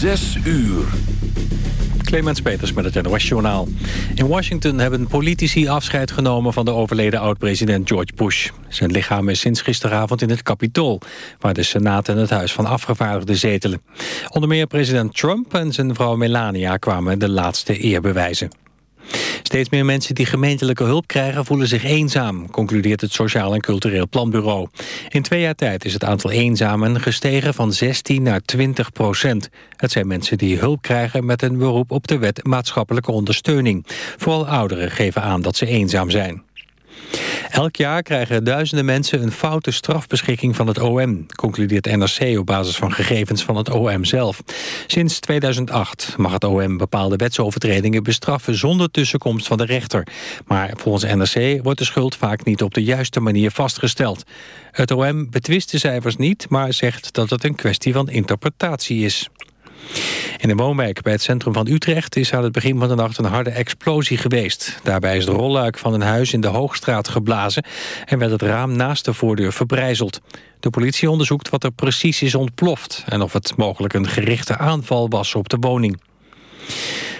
Zes uur. Clemens Peters met het NOS-journaal. In Washington hebben politici afscheid genomen van de overleden oud-president George Bush. Zijn lichaam is sinds gisteravond in het Capitool... waar de Senaat en het Huis van Afgevaardigden zetelen. Onder meer president Trump en zijn vrouw Melania kwamen de laatste eer bewijzen. Steeds meer mensen die gemeentelijke hulp krijgen voelen zich eenzaam, concludeert het Sociaal en Cultureel Planbureau. In twee jaar tijd is het aantal eenzamen gestegen van 16 naar 20 procent. Het zijn mensen die hulp krijgen met een beroep op de wet maatschappelijke ondersteuning. Vooral ouderen geven aan dat ze eenzaam zijn. Elk jaar krijgen duizenden mensen een foute strafbeschikking van het OM, concludeert NRC op basis van gegevens van het OM zelf. Sinds 2008 mag het OM bepaalde wetsovertredingen bestraffen zonder tussenkomst van de rechter. Maar volgens NRC wordt de schuld vaak niet op de juiste manier vastgesteld. Het OM betwist de cijfers niet, maar zegt dat het een kwestie van interpretatie is. In een woonwijk bij het centrum van Utrecht is aan het begin van de nacht een harde explosie geweest. Daarbij is de rolluik van een huis in de Hoogstraat geblazen en werd het raam naast de voordeur verbrijzeld. De politie onderzoekt wat er precies is ontploft en of het mogelijk een gerichte aanval was op de woning.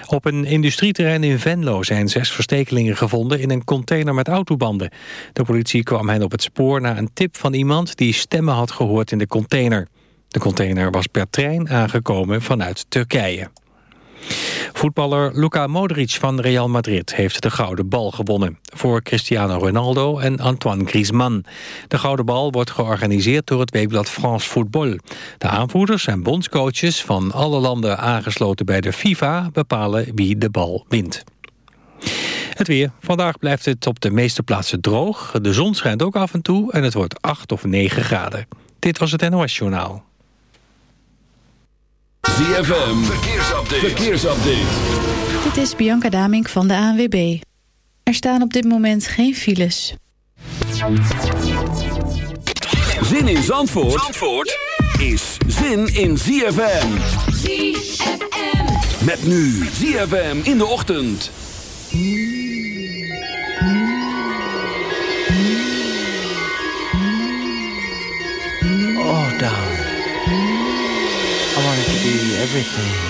Op een industrieterrein in Venlo zijn zes verstekelingen gevonden in een container met autobanden. De politie kwam hen op het spoor na een tip van iemand die stemmen had gehoord in de container. De container was per trein aangekomen vanuit Turkije. Voetballer Luka Modric van Real Madrid heeft de gouden bal gewonnen. Voor Cristiano Ronaldo en Antoine Griezmann. De gouden bal wordt georganiseerd door het weekblad France Football. De aanvoerders en bondscoaches van alle landen aangesloten bij de FIFA... bepalen wie de bal wint. Het weer. Vandaag blijft het op de meeste plaatsen droog. De zon schijnt ook af en toe en het wordt 8 of 9 graden. Dit was het NOS Journaal. ZFM, verkeersupdate. verkeersupdate. Dit is Bianca Damink van de ANWB. Er staan op dit moment geen files. Zin in Zandvoort, Zandvoort is zin in ZFM. ZFM. Met nu ZFM in de ochtend. Everything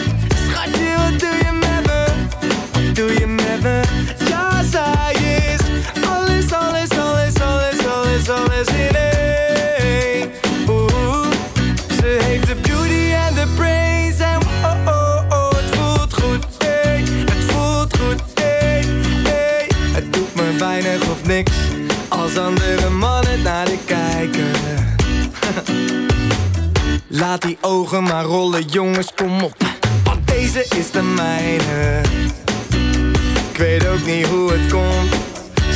ze heeft de beauty en de brains. En oh, oh, oh, het voelt goed. Het voelt goed, hey. Het doet me weinig of niks als andere mannen naar de kijken. Laat die ogen maar rollen, jongens, kom op. Want deze is de mijne. Ik weet ook niet hoe het komt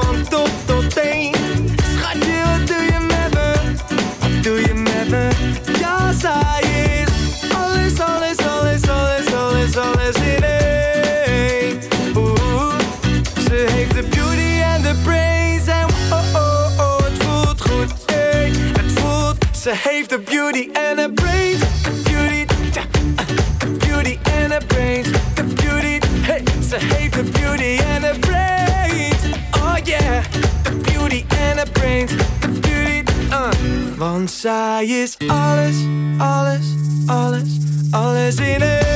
van top tot teen. Schatje, wat doe je met me? Wat doe je met me? Ja, zij is alles, alles, alles, alles, alles, alles in één. Oeh, ze heeft de beauty en de brains en oh, oh, oh, het voelt goed, hey, het voelt. Ze heeft de beauty en de brains, yeah, de beauty en de brains, de beauty, uh. Want zij is alles, alles, alles, alles in één.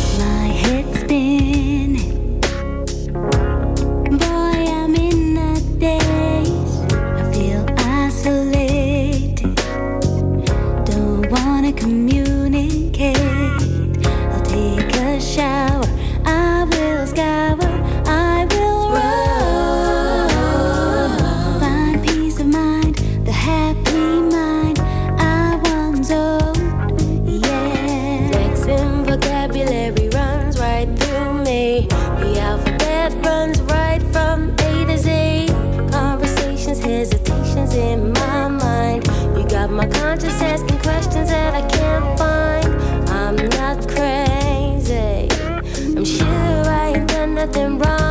Nothing wrong.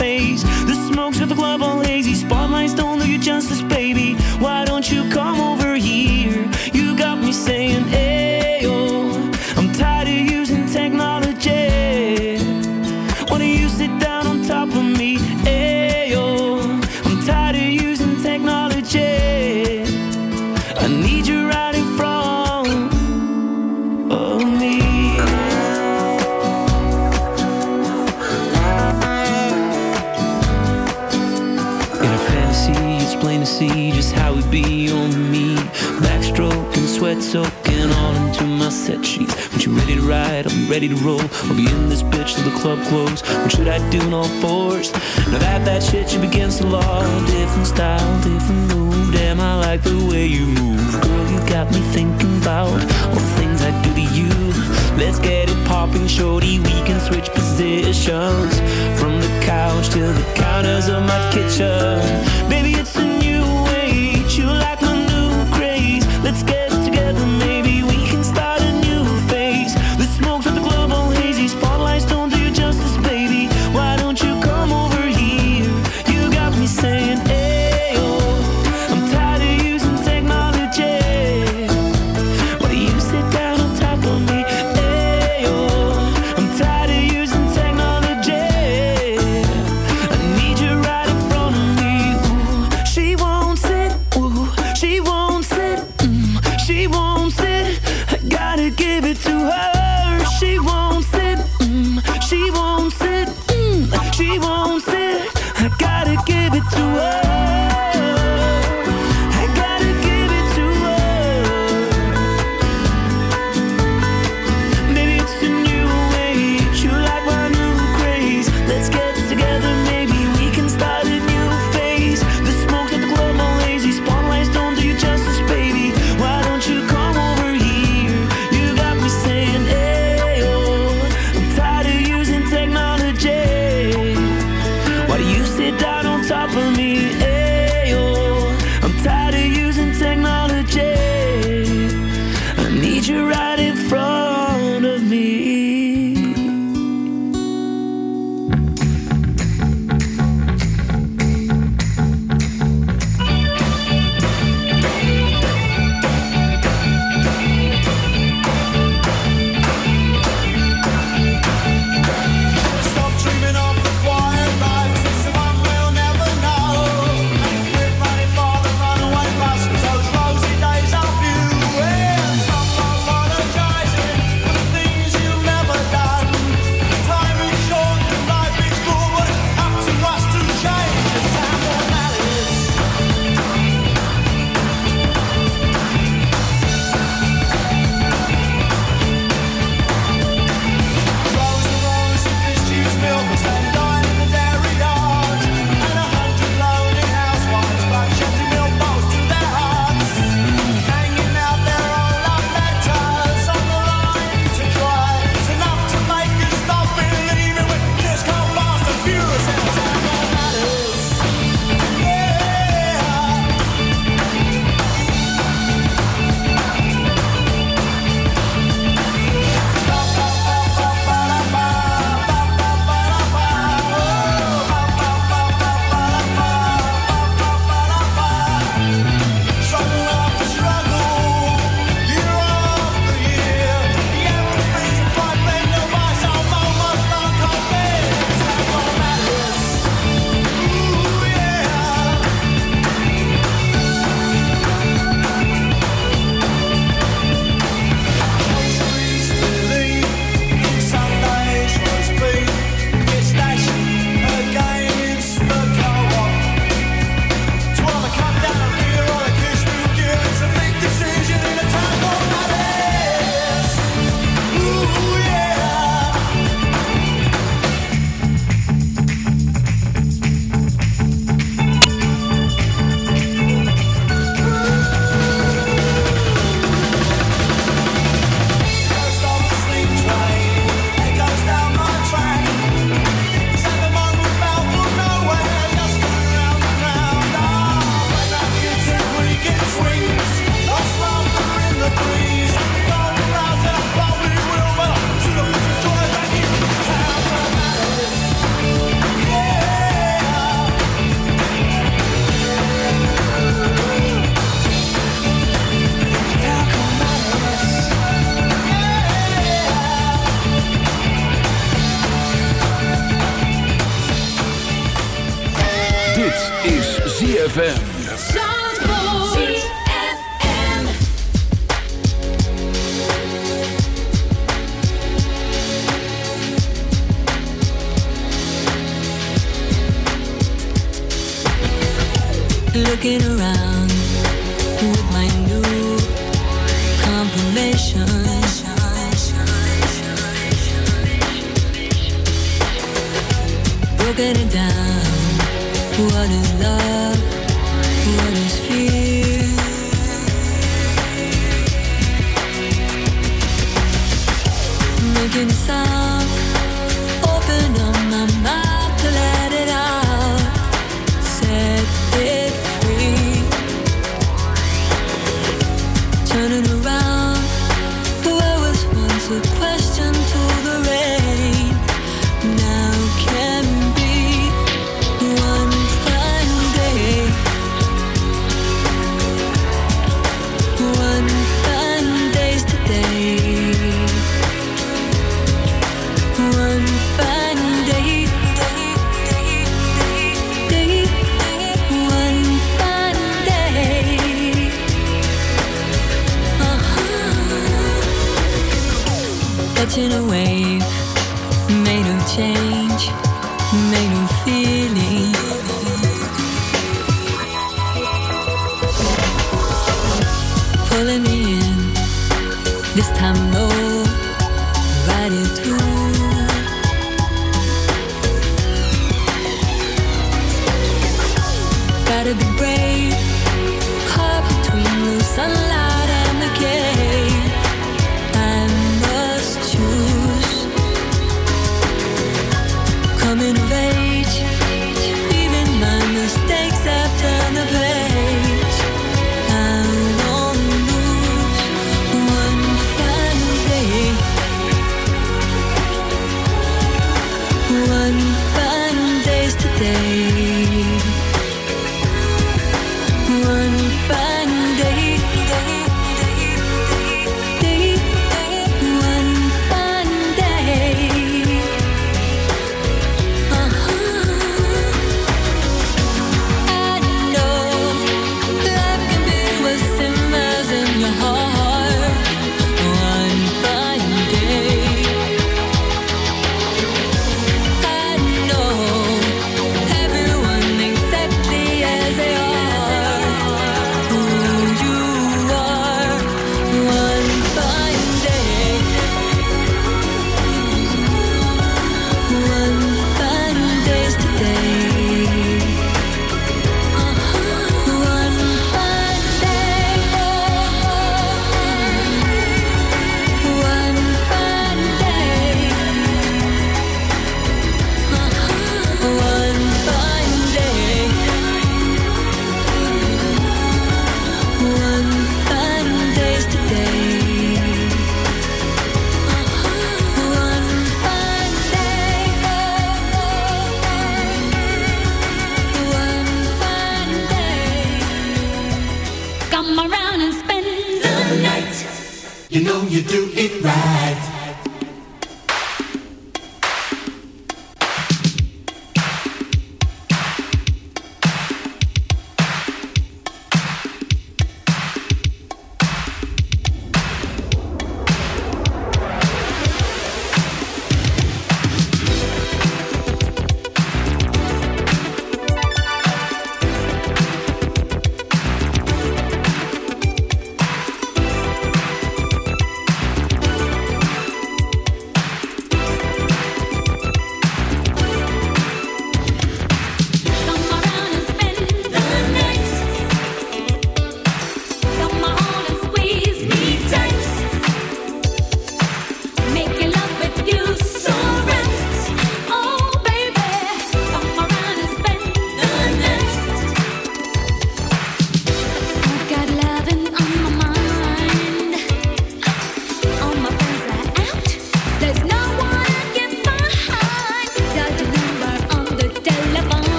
smoke's at the club all hazy. Spotlights don't do you justice, baby. Why don't you come over sweat soaking all into my set sheets. When you ready to ride, I'm ready to roll. I'll be in this bitch till the club close. What should I do in all fours? Now that that shit should begins the law. Different style, different move. Damn, I like the way you move. Girl, you got me thinking about all the things I do to you. Let's get it popping, shorty. We can switch positions from the couch to the counters of my kitchen. Baby, it's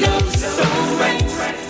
love so right.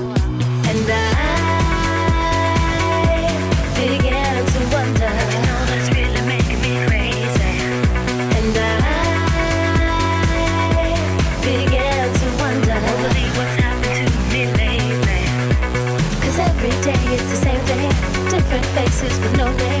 Faces with no name.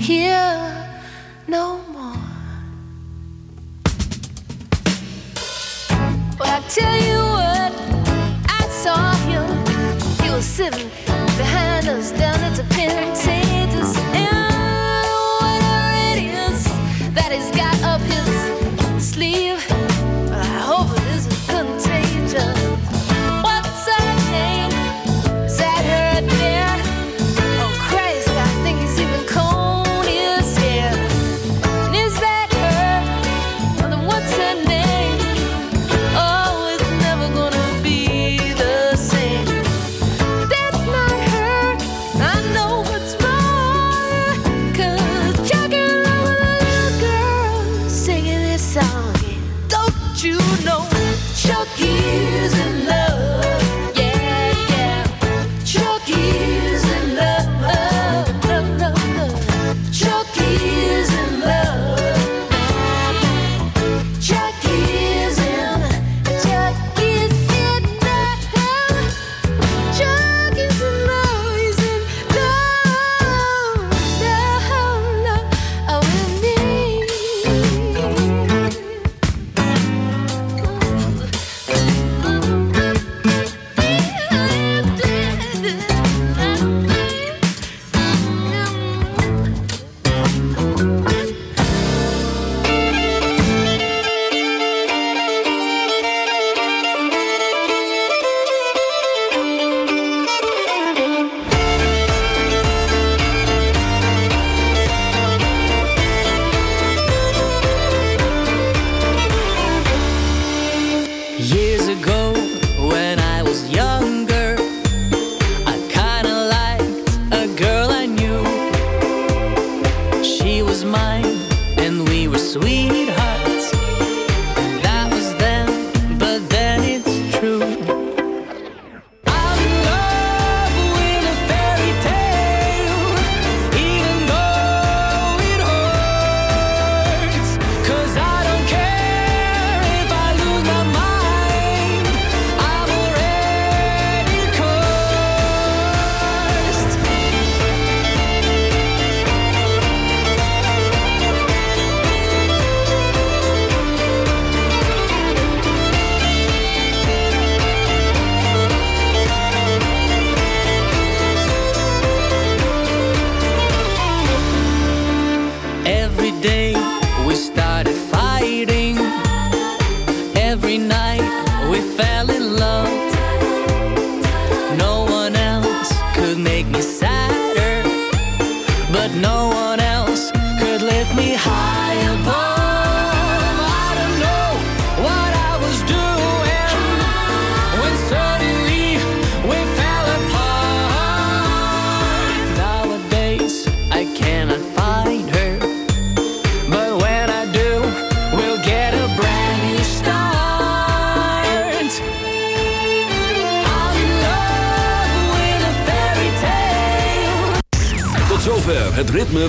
here no more. But I tell you what, I saw him. He was sitting.